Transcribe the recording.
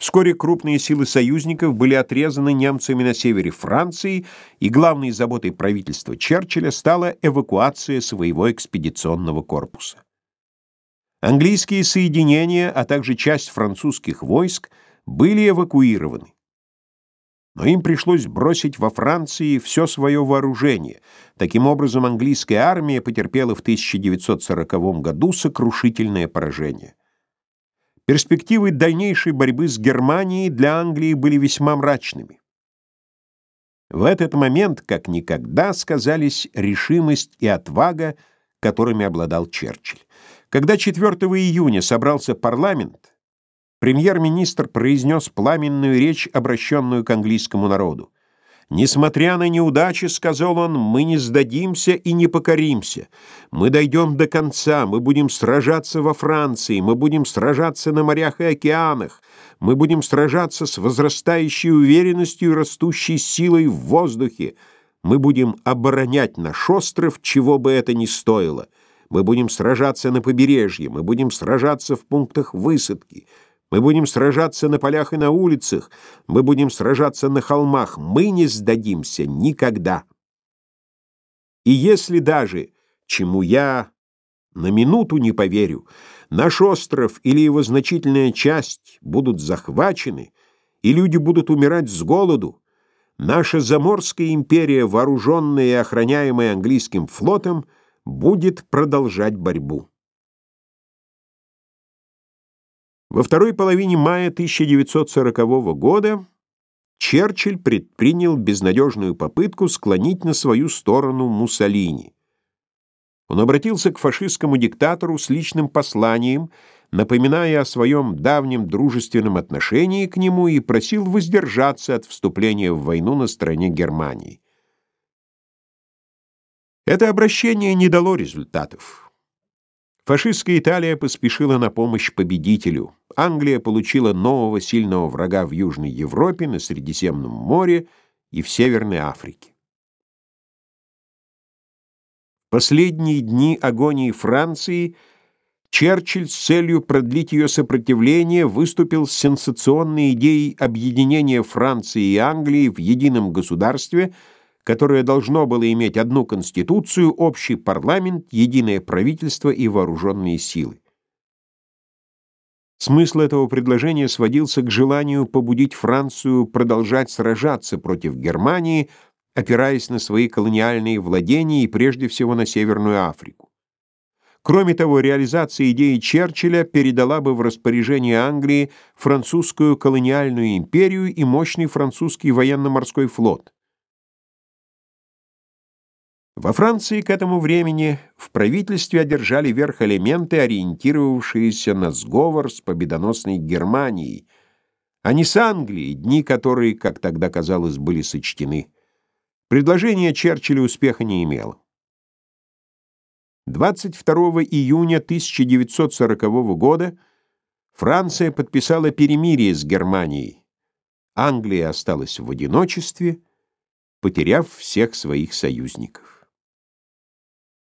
Вскоре крупные силы союзников были отрезаны немцами на севере Франции, и главной заботой правительства Черчилля стала эвакуация своего экспедиционного корпуса. Английские соединения, а также часть французских войск были эвакуированы. Но им пришлось бросить во Франции все свое вооружение. Таким образом, английская армия потерпела в 1940 году сокрушительное поражение. Перспективы дальнейшей борьбы с Германией для Англии были весьма мрачными. В этот момент, как никогда, сказались решимость и отвага, которыми обладал Черчилль. Когда 4 июня собрался парламент, премьер-министр произнес пламенную речь, обращенную к английскому народу. Несмотря на неудачи, сказал он, мы не сдадимся и не покоримся. Мы дойдем до конца, мы будем сражаться во Франции, мы будем сражаться на морях и океанах, мы будем сражаться с возрастающей уверенностью и растущей силой в воздухе. Мы будем оборонять наш остров, чего бы это ни стоило. Мы будем сражаться на побережье, мы будем сражаться в пунктах высадки. Мы будем сражаться на полях и на улицах, мы будем сражаться на холмах, мы не сдадимся никогда. И если даже, чему я на минуту не поверю, наш остров или его значительная часть будут захвачены, и люди будут умирать с голоду, наша заморская империя, вооруженная и охраняемая английским флотом, будет продолжать борьбу. Во второй половине мая 1940 года Черчилль предпринял безнадежную попытку склонить на свою сторону Муссолини. Он обратился к фашистскому диктатору с личным посланием, напоминая о своем давнем дружественном отношении к нему и просил воздержаться от вступления в войну на стороне Германии. Это обращение не дало результатов. Фашистская Италия поспешила на помощь победителю. Англия получила нового сильного врага в Южной Европе, на Средиземном море и в Северной Африке. Последние дни агонии Франции Черчилль с целью продлить ее сопротивление выступил с сенсационной идеей объединения Франции и Англии в едином государстве – которое должно было иметь одну конституцию, общий парламент, единое правительство и вооруженные силы. Смысл этого предложения сводился к желанию побудить Францию продолжать сражаться против Германии, опираясь на свои колониальные владения и прежде всего на Северную Африку. Кроме того, реализация идеи Черчилля передала бы в распоряжение Англии французскую колониальную империю и мощный французский военно-морской флот. Во Франции к этому времени в правительстве одержали верх элементы, ориентировавшиеся на сговор с победоносной Германией, а не с Англией, дни которой, как тогда казалось, были сочтены. Предложение Черчилля успеха не имело. 22 июня 1940 года Франция подписала перемирие с Германией. Англия осталась в одиночестве, потеряв всех своих союзников.